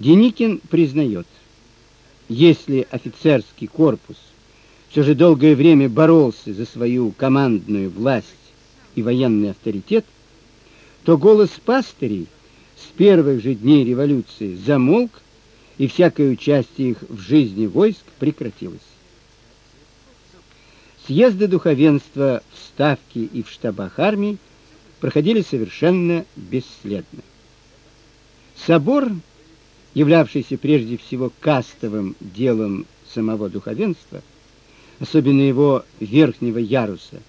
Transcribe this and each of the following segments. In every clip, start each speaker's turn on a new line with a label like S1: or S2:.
S1: Деникин признает, если офицерский корпус все же долгое время боролся за свою командную власть и военный авторитет, то голос пастырей с первых же дней революции замолк, и всякое участие их в жизни войск прекратилось. Съезды духовенства в ставке и в штабах армий проходили совершенно бесследно. Собор, являвшийся прежде всего кастовым делом самого духовенства, особенно его верхнего яруса,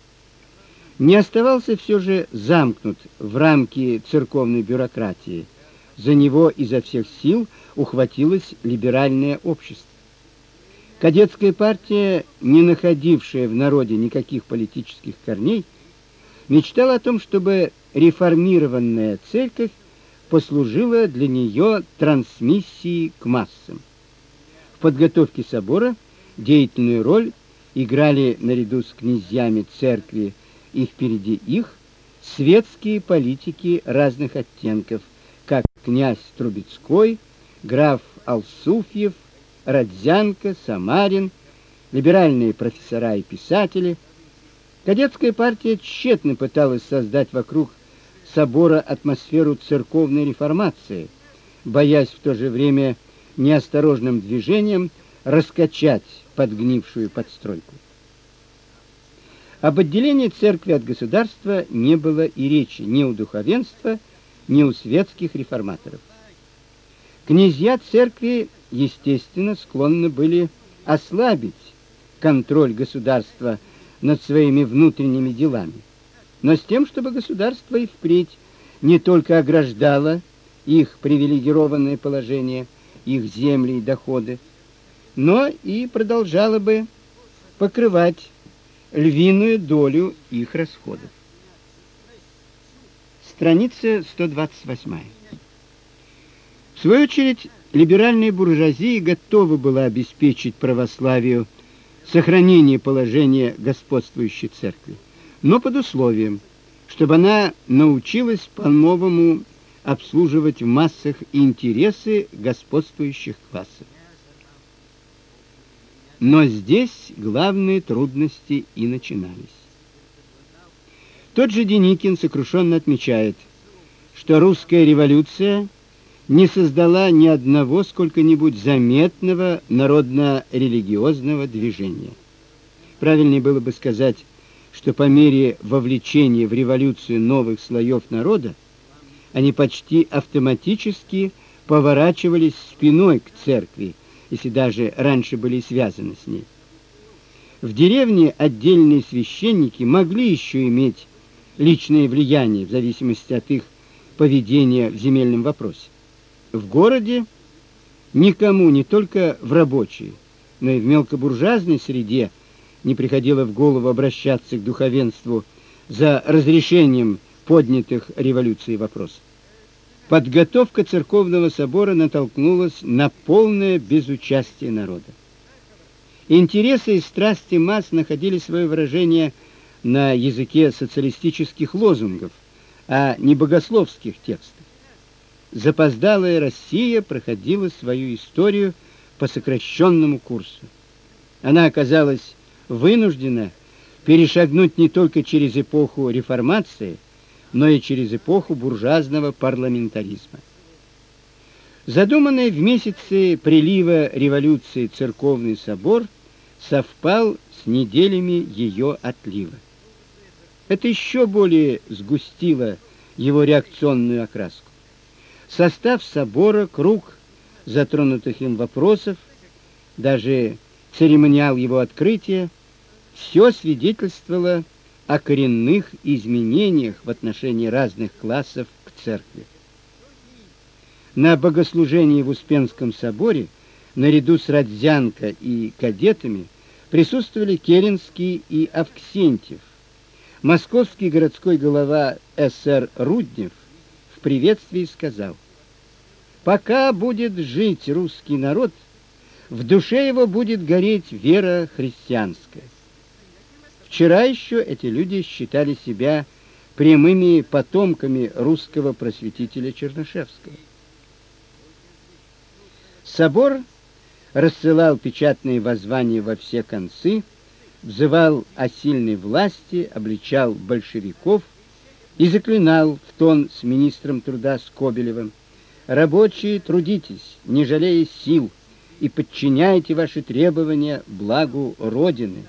S1: не оставался все же замкнут в рамки церковной бюрократии. За него изо всех сил ухватилось либеральное общество. Кадетская партия, не находившая в народе никаких политических корней, мечтала о том, чтобы реформированная церковь послужила для нее трансмиссией к массам. В подготовке собора деятельную роль играли наряду с князьями церкви и впереди их светские политики разных оттенков, как князь Трубецкой, граф Алсуфьев, Родзянко, Самарин, либеральные профессора и писатели. Кадетская партия тщетно пыталась создать вокруг собора атмосферу церковной реформации, боясь в то же время неосторожным движением раскачать подгнившую подстройку. Об отделении церкви от государства не было и речи ни у духовенства, ни у светских реформаторов. Князья церкви, естественно, склонны были ослабить контроль государства над своими внутренними делами, но с тем, чтобы государство и впредь не только ограждало их привилегированное положение, их земли и доходы, но и продолжало бы покрывать львиную долю их расходов. Страница 128. В свою очередь, либеральная буржуазия готова была обеспечить православию сохранение положения господствующей церкви, но под условием, чтобы она научилась по-новому обслуживать в массах интересы господствующих классов. Но здесь главные трудности и начинались. Тот же Деникин сокрушенно отмечает, что русская революция не создала ни одного сколько-нибудь заметного народно-религиозного движения. Правильнее было бы сказать, что по мере вовлечения в революцию новых слоев народа они почти автоматически поворачивались спиной к церкви если даже раньше были связаны с ней. В деревне отдельные священники могли еще иметь личное влияние в зависимости от их поведения в земельном вопросе. В городе никому, не только в рабочей, но и в мелкобуржуазной среде не приходило в голову обращаться к духовенству за разрешением поднятых революцией вопросов. Подготовка церковного собора натолкнулась на полное безучастие народа. Интересы и страсти масс находили свое выражение на языке социалистических лозунгов, а не богословских текстов. Запоздалая Россия проходила свою историю по сокращенному курсу. Она оказалась вынуждена перешагнуть не только через эпоху реформации, но и через эпоху буржуазного парламентаризма. Задуманный в месяце прилива революции церковный собор совпал с неделями ее отлива. Это еще более сгустило его реакционную окраску. Состав собора, круг затронутых им вопросов, даже церемониал его открытия все свидетельствовало о коренных изменениях в отношении разных классов к церкви. На богослужении в Успенском соборе наряду с Родзянко и кадетами присутствовали Керенский и Авксентьев. Московский городской голова СР Руднев в приветствии сказал: "Пока будет жить русский народ, в душе его будет гореть вера христианская. Вчера еще эти люди считали себя прямыми потомками русского просветителя Чернышевского. Собор рассылал печатные воззвания во все концы, взывал о сильной власти, обличал большевиков и заклинал в тон с министром труда Скобелевым: "Рабочие, трудитесь, не жалея сил, и подчиняйте ваши требования благу родины".